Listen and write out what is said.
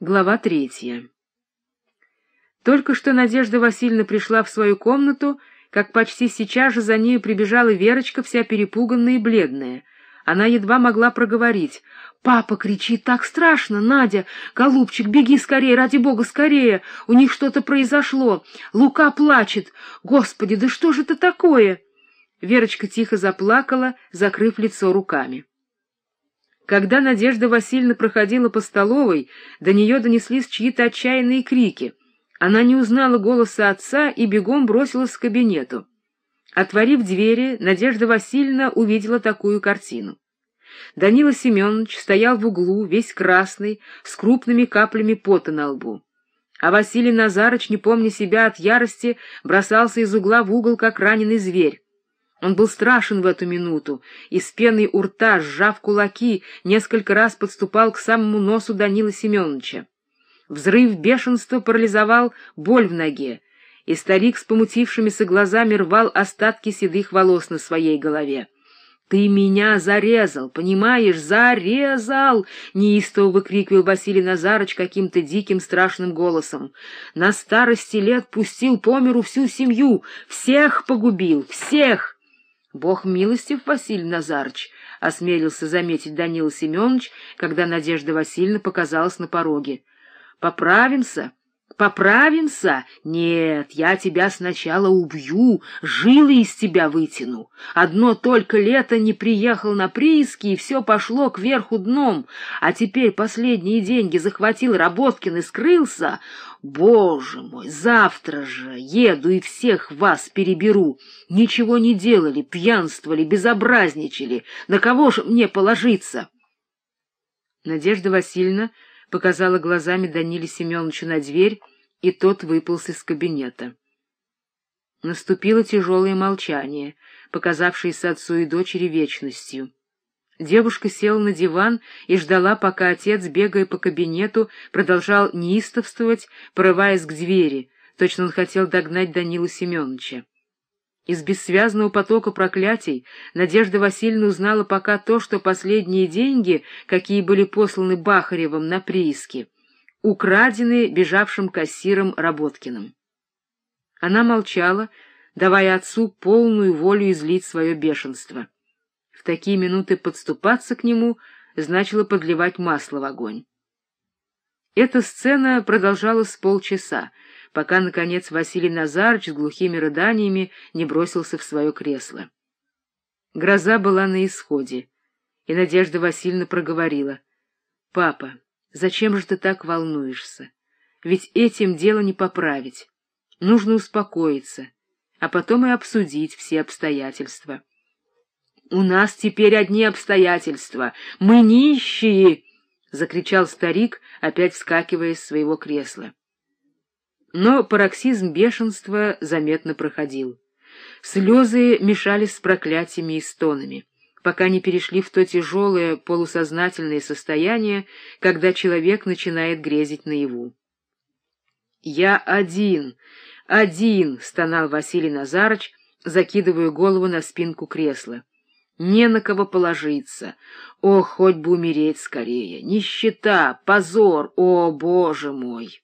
Глава третья. Только что Надежда Васильевна пришла в свою комнату, как почти сейчас же за нею прибежала Верочка, вся перепуганная и бледная. Она едва могла проговорить. «Папа кричит, так страшно! Надя, голубчик, беги скорее, ради бога, скорее! У них что-то произошло! Лука плачет! Господи, да что же это такое?» Верочка тихо заплакала, закрыв лицо руками. Когда Надежда Васильевна проходила по столовой, до нее донеслись чьи-то отчаянные крики. Она не узнала голоса отца и бегом бросилась к кабинету. Отворив двери, Надежда Васильевна увидела такую картину. Данила Семенович стоял в углу, весь красный, с крупными каплями пота на лбу. А Василий Назарыч, не помня себя от ярости, бросался из угла в угол, как раненый зверь. Он был страшен в эту минуту, и с пеной у рта, сжав кулаки, несколько раз подступал к самому носу Данила Семеновича. Взрыв бешенства парализовал боль в ноге, и старик с помутившимися глазами рвал остатки седых волос на своей голове. «Ты меня зарезал, понимаешь, зарезал!» — неистово выкрикивал Василий Назарыч каким-то диким страшным голосом. «На старости лет пустил по миру всю семью, всех погубил, всех!» Бог милостив, Василий Назарыч, — осмелился заметить Данила Семенович, когда Надежда Васильевна показалась на пороге. — Поправимся, поправимся? Нет, я тебя сначала убью, жилы из тебя вытяну. Одно только лето не приехал на прииски, и все пошло кверху дном, а теперь последние деньги захватил Работкин и скрылся. Боже мой, завтра же еду и всех вас переберу. Ничего не делали, пьянствовали, безобразничали. На кого же мне положиться? Надежда Васильевна показала глазами Даниле Семеновичу на дверь, и тот выполз из кабинета. Наступило тяжелое молчание, показавшееся отцу и дочери вечностью. Девушка села на диван и ждала, пока отец, бегая по кабинету, продолжал неистовствовать, порываясь к двери. Точно он хотел догнать Данила Семеновича. Из бессвязного потока проклятий Надежда Васильевна узнала пока то, что последние деньги, какие были посланы Бахаревым на прииски, украдены бежавшим кассиром Работкиным. Она молчала, давая отцу полную волю излить свое бешенство такие минуты подступаться к нему значило подливать масло в огонь. Эта сцена продолжалась полчаса, пока, наконец, Василий Назарыч с глухими рыданиями не бросился в свое кресло. Гроза была на исходе, и Надежда Васильевна проговорила. — Папа, зачем же ты так волнуешься? Ведь этим дело не поправить. Нужно успокоиться, а потом и обсудить все обстоятельства. У нас теперь одни обстоятельства. Мы нищие! — закричал старик, опять вскакивая из своего кресла. Но пароксизм бешенства заметно проходил. Слезы мешались с проклятиями и стонами, пока не перешли в то тяжелое полусознательное состояние, когда человек начинает грезить наяву. «Я один, один!» — стонал Василий Назарыч, закидывая голову на спинку кресла не на кого положиться. О, хоть бы умереть скорее! Нищета, позор, о, боже мой!